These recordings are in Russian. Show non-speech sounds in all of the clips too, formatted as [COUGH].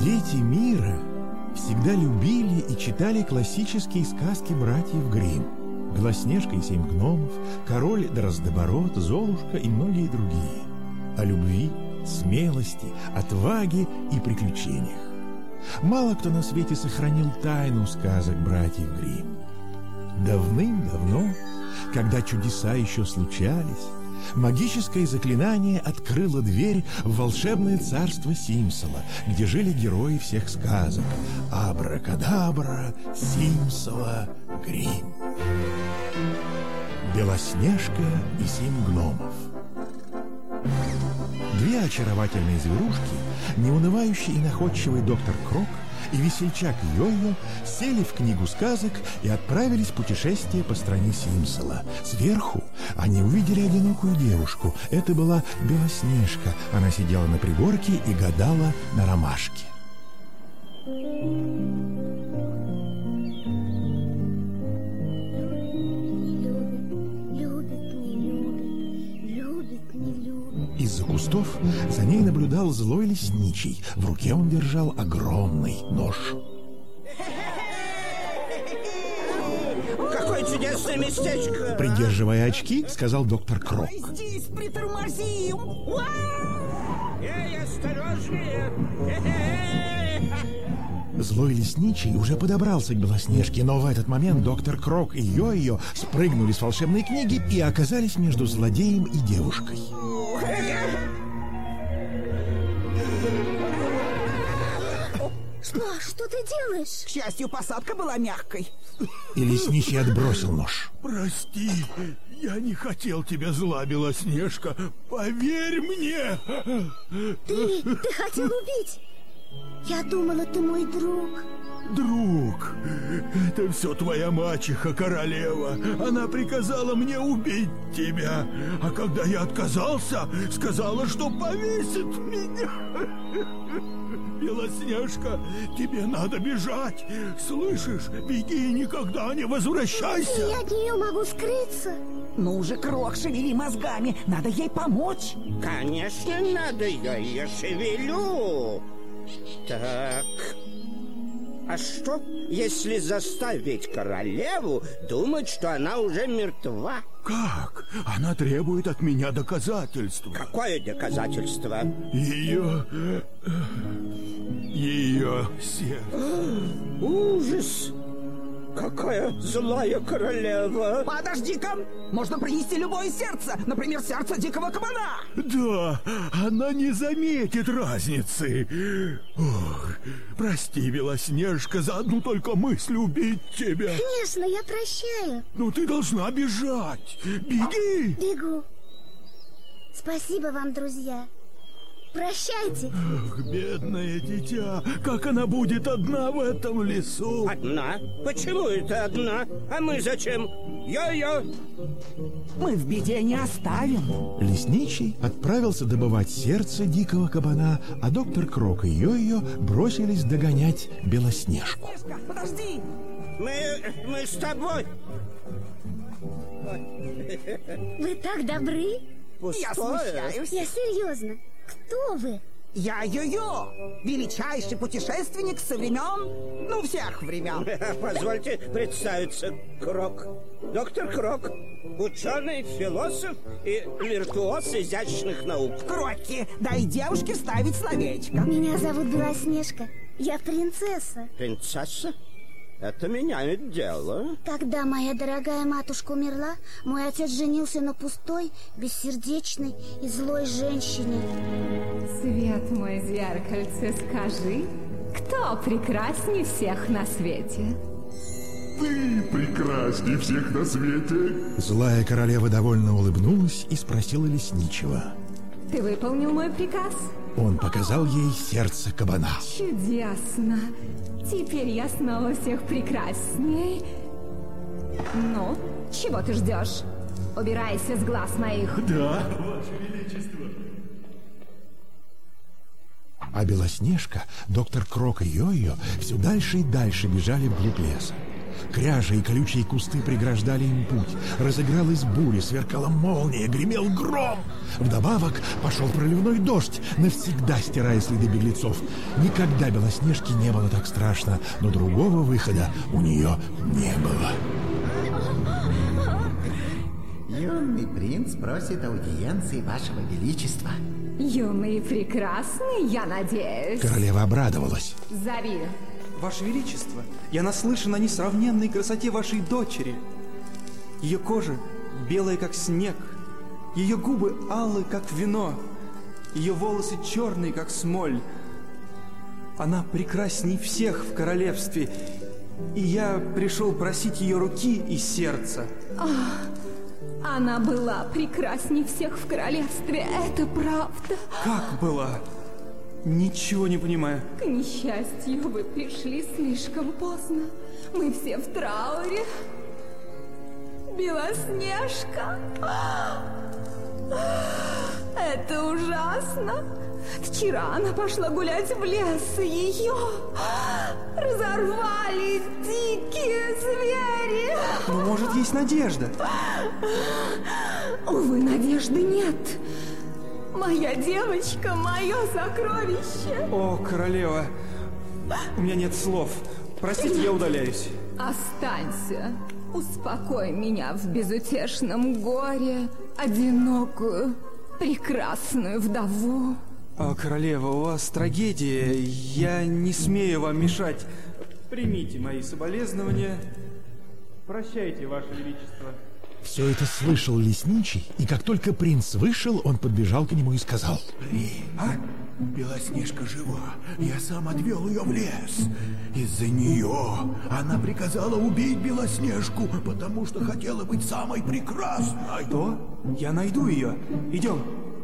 Дети мира всегда любили и читали классические сказки братьев Гримм. Белоснежка и семь гномов, король Дроздоборот, Золушка и многие другие. О любви, смелости, отваге и приключениях. Мало кто на свете сохранил тайну сказок братьев Гримм. Давным-давно, когда чудеса еще случались, магическое заклинание открыло дверь в волшебное царство Симсола, где жили герои всех сказок. Абракадабра, Симсола, Грим. Белоснежка и семь гномов. Две очаровательные зверушки, неунывающий и находчивый доктор Крок и весельчак Йо-Йо сели в книгу сказок и отправились в путешествие по стране Симсола. Сверху они увидели одинокую девушку. Это была Белоснежка. Она сидела на пригорке и гадала на ромашке. Кустов за ней наблюдал злой лесничий. В руке он держал огромный нож. Какое чудесное местечко! Придерживая очки, сказал доктор Крок. Здесь притормозим! Эй, осторожнее! Злой лесничий уже подобрался к Белоснежке, но в этот момент доктор Крок и Йо-Йо спрыгнули с волшебной книги и оказались между злодеем и девушкой. Что? Что ты делаешь? К счастью, посадка была мягкой. И лесничий отбросил нож. Прости, я не хотел тебя зла, Белоснежка. Поверь мне. Ты, ты хотел убить? Я думала, ты мой друг. Друг, это все твоя мачеха, королева. Она приказала мне убить тебя. А когда я отказался, сказала, что повесит меня. Белоснежка, тебе надо бежать. Слышишь, беги и никогда не возвращайся. Я от нее могу скрыться. Ну же, Крок, шевели мозгами. Надо ей помочь. Конечно, надо, я ее шевелю. Так. А что, если заставить королеву думать, что она уже мертва? Как? Она требует от меня доказательства. Какое доказательство? Ее... Ее сердце. Ужас! Какая злая королева! Подожди-ка! Можно принести любое сердце, например, сердце дикого кабана. Да, она не заметит разницы. Ох, прости, Белоснежка, за одну только мысль убить тебя. Конечно, я прощаю. Ну ты должна бежать. Беги. Бегу. Спасибо вам, друзья. Прощайте. Ах, бедное дитя, как она будет одна в этом лесу? Одна? Почему это одна? А мы зачем? Йо-йо! Мы в беде не оставим. Лесничий отправился добывать сердце дикого кабана, а доктор Крок и Йо-Йо бросились догонять Белоснежку. Подожди! Мы, мы с тобой. Вы так добры. Я Пустое. смущаюсь. Я серьезно. Кто вы? Я Йо-Йо, величайший путешественник со времен, ну, всех времен. [LAUGHS] Позвольте представиться, Крок. Доктор Крок, ученый, философ и виртуоз изящных наук. Крокки, дай девушке вставить словечко. Меня зовут Белоснежка. Я принцесса. Принцесса? Это меняет дело. Когда моя дорогая матушка умерла, мой отец женился на пустой, бессердечной и злой женщине. Свет мой зеркальце, скажи, кто прекрасней всех на свете? Ты прекрасней всех на свете. Злая королева довольно улыбнулась и спросила лесничего. Ты выполнил мой приказ? Он показал ей сердце кабана. Чудесно. Теперь я снова всех прекрасней. Ну, чего ты ждешь? Убирайся с глаз моих. Да, Ваше Величество. А Белоснежка, доктор Крок и Йо-Йо все дальше и дальше бежали вглубь леса. Кряжа и колючие кусты преграждали им путь. Разыгралась буря, сверкала молния, гремел гром. Вдобавок пошел проливной дождь, навсегда стирая следы беглецов. Никогда Белоснежке не было так страшно, но другого выхода у нее не было. Юный принц просит аудиенции вашего величества. Юный и прекрасный, я надеюсь. Королева обрадовалась. Зови. Ваше Величество, я наслышан о несравненной красоте вашей дочери. Ее кожа белая, как снег. Ее губы алые, как вино. Ее волосы черные, как смоль. Она прекрасней всех в королевстве. И я пришел просить ее руки и сердца. Она была прекрасней всех в королевстве, это правда. Как была? Ничего не понимаю. К несчастью, вы пришли слишком поздно. Мы все в трауре. Белоснежка. Это ужасно. Вчера она пошла гулять в лес, и ее разорвали дикие звери. Но может есть надежда. Увы, надежды нет. Моя девочка, мое сокровище. О, королева, у меня нет слов. Простите, я удаляюсь. Останься. Успокой меня в безутешном горе, одинокую, прекрасную вдову. О, королева, у вас трагедия. Я не смею вам мешать. Примите мои соболезнования. Прощайте, Ваше Величество. Все это слышал лесничий, и как только принц вышел, он подбежал к нему и сказал. А? Белоснежка жива. Я сам отвел ее в лес. Из-за нее она приказала убить Белоснежку, потому что хотела быть самой прекрасной. Что? Я найду ее. Идем.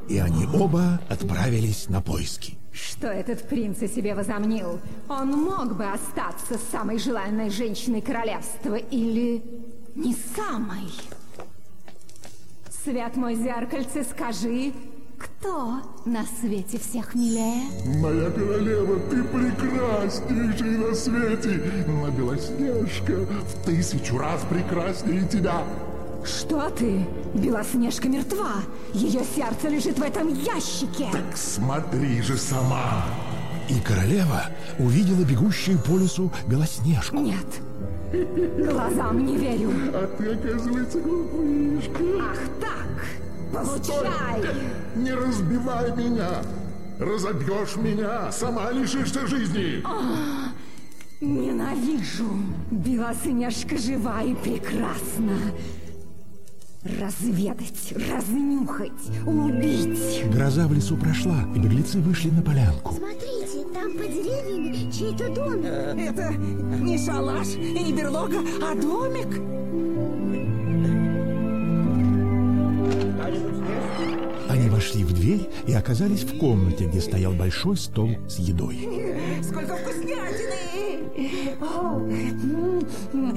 И они оба отправились на поиски. Что этот принц о себе возомнил? Он мог бы остаться самой желанной женщиной королевства или не самой? Свет мой зеркальце, скажи, кто на свете всех милее? Моя королева, ты прекраснейшая на свете, но Белоснежка в тысячу раз прекраснее тебя. Что ты? Белоснежка мертва. Ее сердце лежит в этом ящике. Так смотри же сама. И королева увидела бегущую по лесу Белоснежку. Нет, глазам не верю. А ты, оказывается, глупышка. Ах так, получай. Не разбивай меня. Разобьешь меня, сама лишишься жизни. Ненавижу. Белоснежка жива и прекрасна. Разведать, разнюхать, убить. Гроза в лесу прошла, и беглецы вышли на полянку. Смотрите, там по деревьям чей-то домик. Это не шалаш и не берлога, а домик. Они вошли в дверь и оказались в комнате, где стоял большой стол с едой. Сколько вкуснятины! О,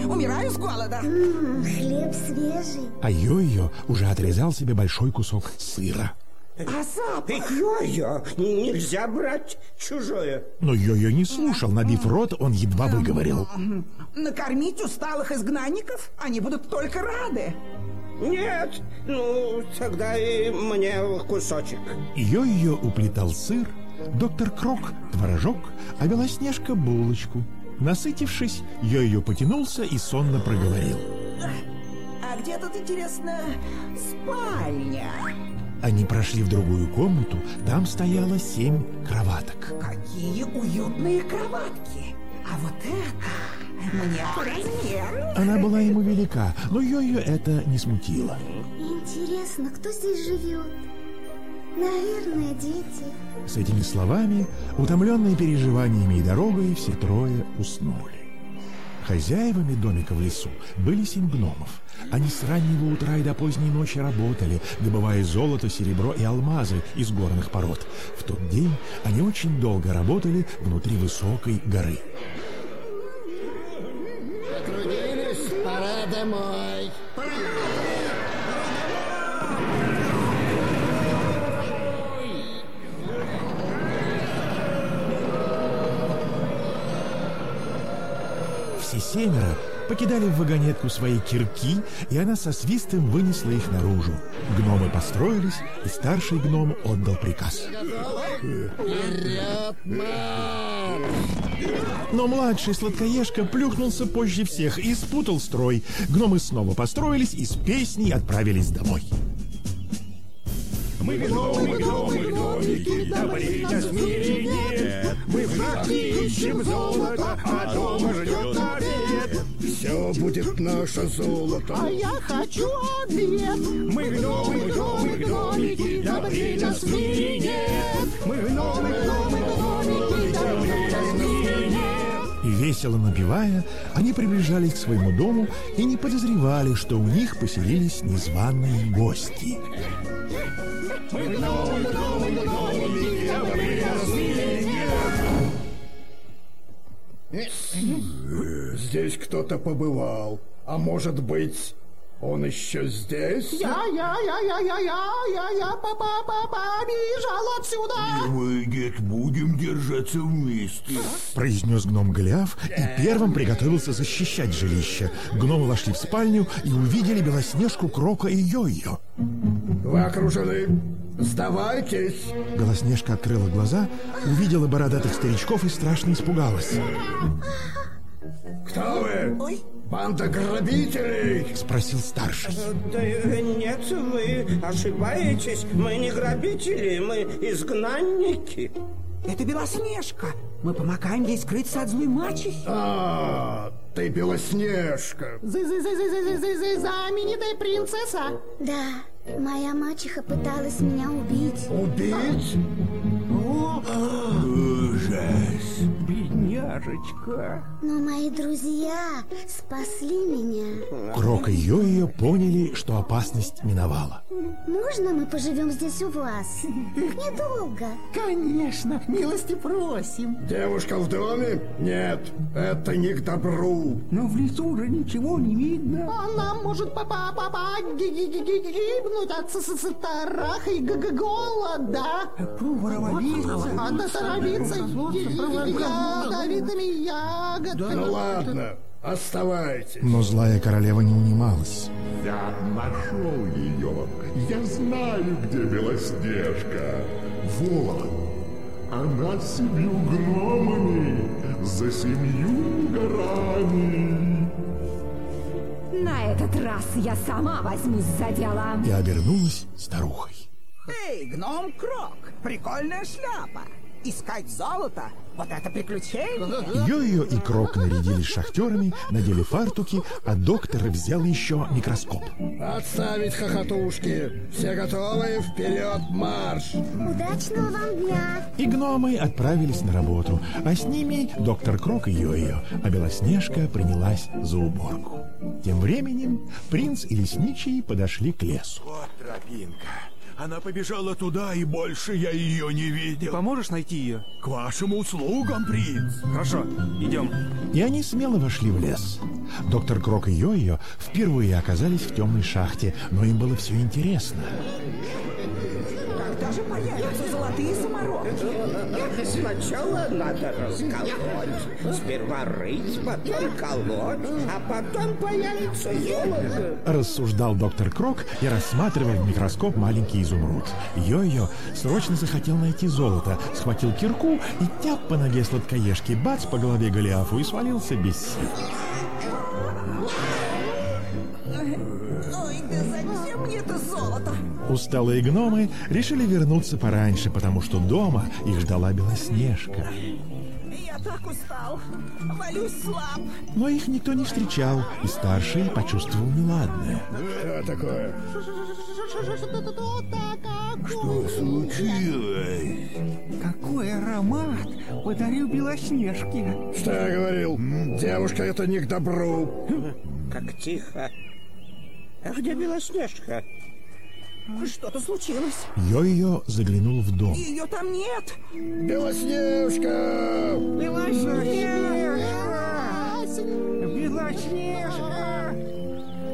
Умираю с голода. М, Хлеб свежий. А Йо-Йо уже отрезал себе большой кусок сыра. А запах? Йо-йо, нельзя брать чужое. Но Йо-Йо не слушал, набив рот, он едва выговорил. Накормить усталых изгнанников? Они будут только рады. Нет, ну, тогда и мне кусочек. Йо-Йо уплетал сыр, доктор Крок – творожок, а Белоснежка – булочку. Насытившись, Йо-Йо потянулся и сонно проговорил. А где тут, интересно, спальня? Они прошли в другую комнату, там стояло семь кроваток. Какие уютные кроватки. А вот это мне по размеру. Она была ему велика, но Йо-Йо это не смутило. Интересно, кто здесь живет? Наверное, дети. С этими словами, утомленные переживаниями и дорогой, все трое уснули. Хозяевами домика в лесу были семь гномов. Они с раннего утра и до поздней ночи работали, добывая золото, серебро и алмазы из горных пород. В тот день они очень долго работали внутри высокой горы. Потрудились, пора домой. Все семеро покидали в вагонетку свои кирки, и она со свистом вынесла их наружу. Гномы построились, и старший гном отдал приказ. Но младший сладкоежка плюхнулся позже всех и спутал строй. Гномы снова построились и с песней отправились домой. Мы гномы, гномы, гномики, добрей нас в мире нет. Мы в шахте ищем золото, а дома ждет обед. Все будет наше золото. А я хочу обед. Мы гномы, гномы, гномики, добрей нас в мире нет. Мы гномы, гномы, гномики, добрей нас в мире нет. И весело напевая, они приближались к своему дому и не подозревали, что у них поселились незваные гости. Мы гномы, гномы, гномики, мире нет. Здесь кто-то побывал. А может быть, он еще здесь? Я, я, я, я, я, я, я, я, папа, папа, побежал отсюда. Мы, дед, будем держаться вместе. Произнес гном Голиаф и первым приготовился защищать жилище. Гномы вошли в спальню и увидели Белоснежку, Крока и Йо-Йо. Вы окружены. Сдавайтесь. Белоснежка открыла глаза, увидела бородатых старичков и страшно испугалась. Кто вы? Банда грабителей. Спросил старший. Да нет, вы ошибаетесь. Мы не грабители, мы изгнанники. Это Белоснежка. Мы помогаем ей скрыться от злой мачехи. А, ты Белоснежка. Знаменитая принцесса. Да, моя мачеха пыталась меня убить. Убить? Ужас. Бедняжечка. Но мои друзья спасли меня. Крок и Йо-Йо поняли, что опасность миновала. Можно мы поживем здесь у вас? Недолго. Конечно, милости просим. Девушка в доме? Нет, это не к добру. Но в лесу уже ничего не видно. Она может папа папа гибнуть от страха и голода. Воровиться. Она торопится ядовитыми ягодками. Ну ладно, оставайтесь. Но злая королева не унималась. Я нашел ее. Я знаю, где Белоснежка. Вот. Она с семью гномами за семью горами. На этот раз я сама возьмусь за дело. И обернулась старухой. Эй, гном Крок, прикольная шляпа. Искать золото — вот это приключение. Йо-Йо и Крок нарядились шахтерами, надели фартуки, а доктор взял еще микроскоп. Отставить хохотушки. Все готовы? Вперед, марш! Удачного вам дня. И гномы отправились на работу, а с ними доктор Крок и Йо-Йо, а Белоснежка принялась за уборку. Тем временем принц и лесничий подошли к лесу. Вот тропинка. Она побежала туда, и больше я ее не видел. Поможешь найти ее? К вашим услугам, принц. Хорошо, идем. И они смело вошли в лес. Доктор Крок и Йо-Йо впервые оказались в темной шахте, но им было все интересно. Сначала надо расколоть. Сперва рыть, потом колоть, а потом появится золото. Рассуждал доктор Крок и рассматривал в микроскоп маленький изумруд. Йо-Йо срочно захотел найти золото, схватил кирку и тяп по ноге сладкоежки, бац по голове Голиафу и свалился без сил. Да зачем мне это золото? Усталые гномы решили вернуться пораньше, потому что дома их ждала Белоснежка. Я так устал. Валюсь слаб. Но их никто не встречал, и старший почувствовал неладное. Что такое? Что случилось? Какой аромат подарил Белоснежке. Что я говорил? Девушка, это не к добру. Как тихо. А где Белоснежка? Что-то случилось. Йо-Йо заглянул в дом. Ее там нет. Белоснежка! Белоснежка!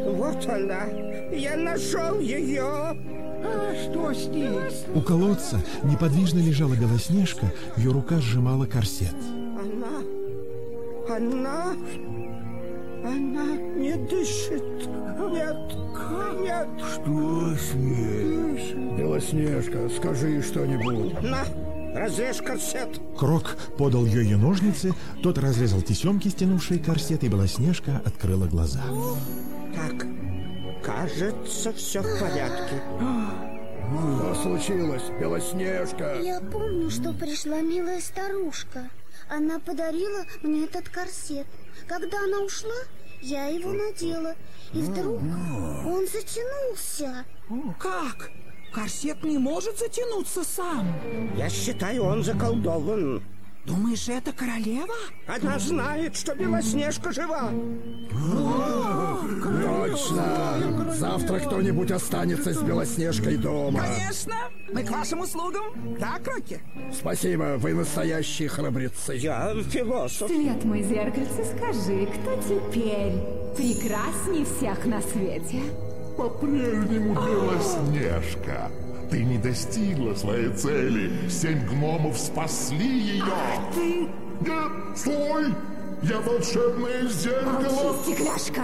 Вот она. Я нашел ее. А что с ней? У колодца неподвижно лежала Белоснежка, ее рука сжимала корсет. Она... Она... Она не дышит. Нет, нет. Что с ней? Белоснежка, скажи что-нибудь. На, разрежь корсет. Крок подал Йо-Йо ножницы, тот разрезал тесемки, стянувшие корсет, и Белоснежка открыла глаза. Так, кажется, все в порядке. Что случилось, Белоснежка? Я помню, что пришла милая старушка. Она подарила мне этот корсет. Когда она ушла, я его надела. И вдруг он затянулся. Как? Корсет не может затянуться сам. Я считаю, он заколдован. Думаешь, это королева? Она знает, что Белоснежка жива. Точно! Завтра кто-нибудь останется с Белоснежкой дома. Конечно! Мы к вашим услугам. Да, Крокки? Спасибо, вы настоящие храбрецы. Я философ. Свет мой зеркальце, скажи, кто теперь прекрасней всех на свете? По-прежнему Белоснежка. Ты не достигла своей цели. Семь гномов спасли ее. Ты... Нет, стой! Я волшебное зеркало. Молчи, стекляшка!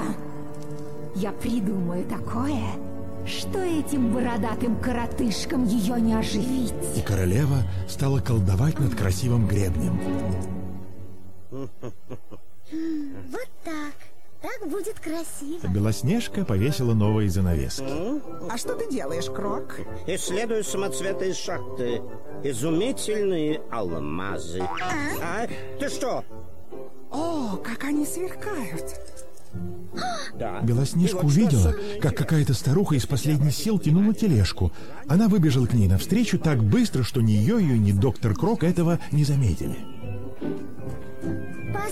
Я придумаю такое, что этим бородатым коротышкам ее не оживить. И королева стала колдовать над красивым гребнем. Вот так. Так будет красиво. Белоснежка повесила новые занавески. А что ты делаешь, Крок? Исследую самоцветы из шахты. Изумительные алмазы. А? Ты что? О, как они сверкают. Да. Белоснежка вот увидела, как какая-то старуха из последних сил тянула тележку. Она выбежала к ней навстречу так быстро, что ни ее, ни доктор Крок этого не заметили.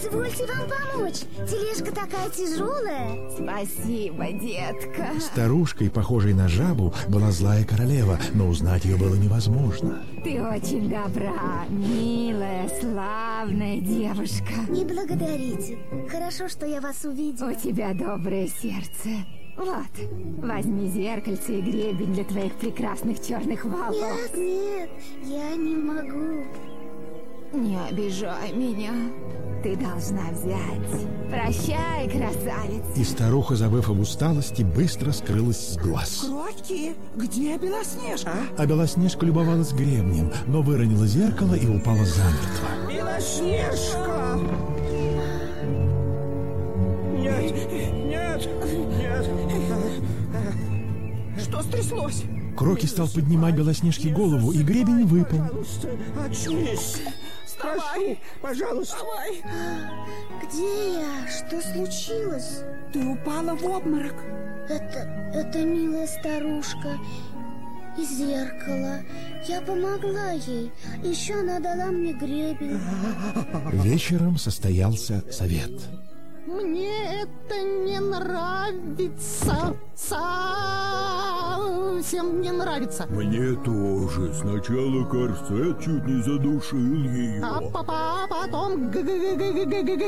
Позвольте вам помочь. Тележка такая тяжелая. Спасибо, детка. Старушкой, похожей на жабу, была злая королева, но узнать ее было невозможно. Ты очень добра, милая, славная девушка. Не благодарите. Хорошо, что я вас увидела. У тебя доброе сердце. Вот, возьми зеркальце и гребень для твоих прекрасных черных волос. Нет, нет, я не могу. Не обижай меня. Ты должна взять. Прощай, красавица. И старуха, забыв об усталости, быстро скрылась с глаз. Крокки, где Белоснежка? А Белоснежка любовалась гребнем, но выронила зеркало и упала замертво. Белоснежка! Нет, нет, нет. Что стряслось? Кроки стал поднимать Белоснежке голову, и гребень выпал. Пожалуйста, очнись. Прошу, пожалуйста. Давай. Где я? Что случилось? Ты упала в обморок. Это, это милая старушка и зеркало. Я помогла ей. Еще она дала мне гребень. Вечером состоялся совет. Мне это не нравится, совсем не нравится. Мне тоже. Сначала корсет чуть не задушил ее. А, папа потом гребень,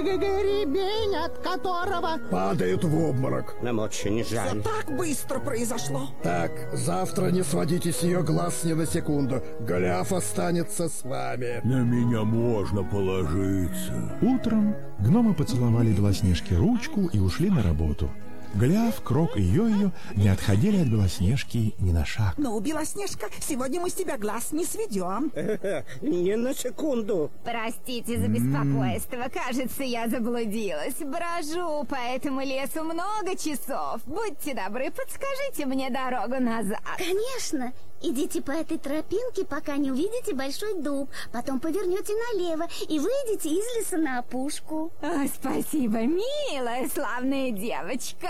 от которого... Падает в обморок. Нам очень жаль. Все так быстро произошло. Так, завтра не сводите с ее глаз ни на секунду. Голиаф останется с вами. На меня можно положиться. Утром гномы поцеловали Белоснежке ручку и ушли на работу. Гляв, Крок и Йо-Йо не отходили от Белоснежки ни на шаг. Ну, Белоснежка, сегодня мы с тебя глаз не сведем. [LAUGHS] Не на секунду. Простите за беспокойство. Кажется, я заблудилась. Брожу по этому лесу много часов. Будьте добры, подскажите мне дорогу назад. Конечно. Идите по этой тропинке, пока не увидите большой дуб. Потом повернете налево и выйдете из леса на опушку. О, спасибо, милая, славная девочка.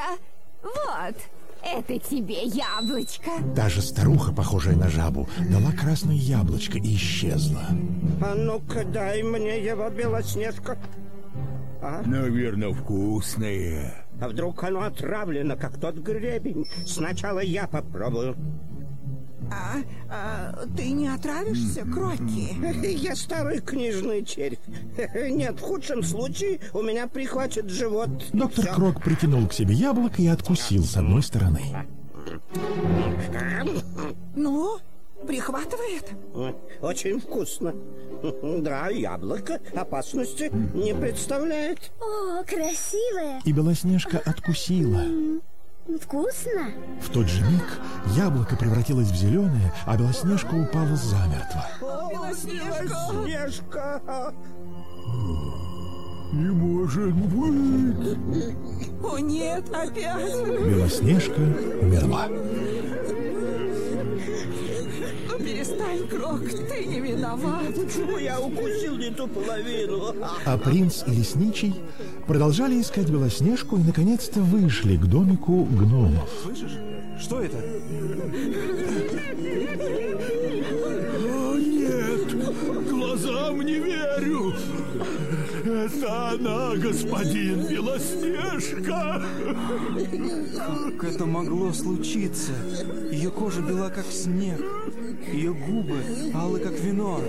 Вот, это тебе яблочко. Даже старуха, похожая на жабу, дала красное яблочко и исчезла. А ну-ка дай мне его, Белоснежка. А? Наверное, вкусные. А вдруг оно отравлено, как тот гребень? Сначала я попробую. А, а, ты не отравишься, Крокки? Я старый книжный червь. Нет, в худшем случае у меня прихватит живот. Доктор Всё. Крок притянул к себе яблоко и откусил с одной стороны. Ну, прихватывает? Очень вкусно. Да, яблоко опасности не представляет. О, красивое. И Белоснежка откусила. Вкусно. В тот же миг яблоко превратилось в зеленое, а Белоснежка упала замертво. Белоснежка! Не может быть! О нет, опять! Белоснежка умерла. Перестань, Крок, ты не виноват. Почему я укусил не ту половину? А принц и лесничий продолжали искать Белоснежку и наконец-то вышли к домику гномов. Слышишь? Что это? О, нет! Глазам не верю! Это она, господин Белоснежка! Как это могло случиться? Ее кожа бела, как снег. Ее губы алые, как вино.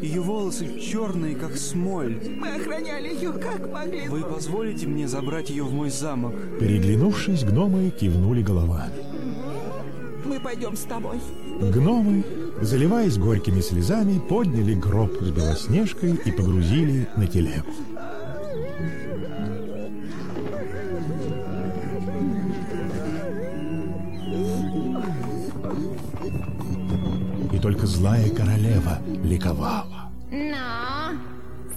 Ее волосы черные, как смоль. Мы охраняли ее, как могли. Вы позволите мне забрать ее в мой замок? Переглянувшись, гномы кивнули головами. Мы пойдем с тобой. Гномы, заливаясь горькими слезами, подняли гроб с Белоснежкой и погрузили на телегу. И только злая королева ликовала. Но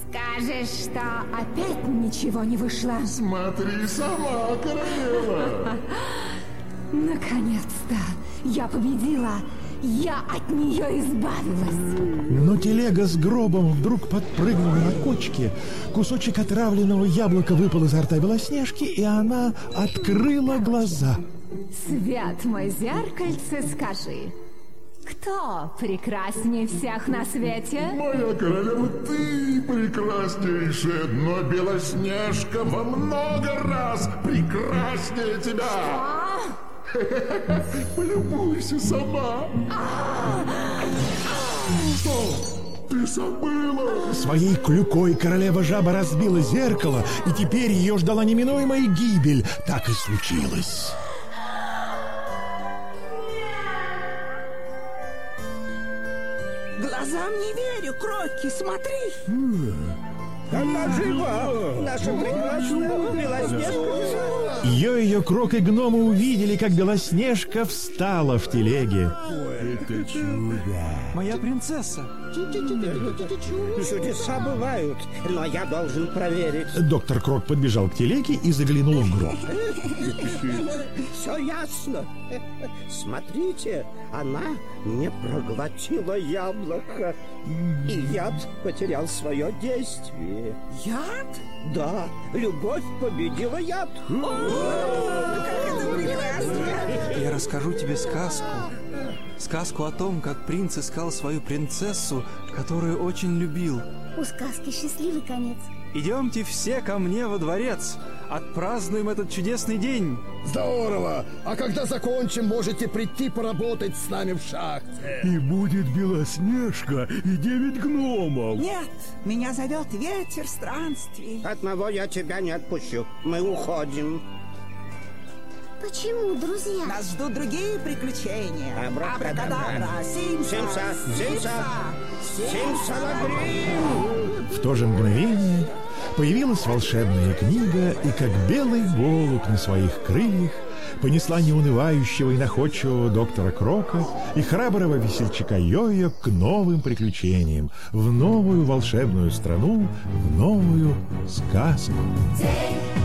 скажешь, что опять ничего не вышло. Смотри сама, королева. [LAUGHS] Наконец-то я победила. Я от нее избавилась. Но телега с гробом вдруг подпрыгнула на кочке. Кусочек отравленного яблока выпал изо рта Белоснежки, и она открыла глаза. Свят мой зеркальце, скажи, кто прекраснее всех на свете? Моя королева, ты прекраснейшая, но Белоснежка во много раз прекраснее тебя. [LAUGHS] Полюбуйся сама. Что? Ты забыла? Своей клюкой королева жаба разбила зеркало, и теперь ее ждала неминуемая гибель. Так и случилось. Глазам не верю, Крокки, смотри. Она жива! Наша прекрасная Белоснежка! Ее ее крок и гномы увидели, как Белоснежка встала в телеге. Это чудо! Моя принцесса! Чудеса бывают, но я должен проверить. Доктор Крок подбежал к телеге и заглянул в гроб. Все ясно. Смотрите, она не проглотила яблоко. И яд потерял свое действие. Яд? Да, любовь победила яд. Я расскажу тебе сказку. Сказку о том, как принц искал свою принцессу, которую очень любил. У сказки счастливый конец. Идемте все ко мне во дворец. Отпразднуем этот чудесный день. Здорово! А когда закончим, можете прийти поработать с нами в шахте. И будет Белоснежка и девять гномов. Нет, меня зовет ветер странствий. Одного я тебя не отпущу. Мы уходим. Почему, друзья? Нас ждут другие приключения. Абракадабра. Симса, Симса, Симса, Симсалабрим. В то же мгновение появилась волшебная книга, и как белый голубь на своих крыльях понесла неунывающего и находчивого доктора Крока и храброго весельчака Йоя к новым приключениям, в новую волшебную страну, в новую сказку. Goodbye.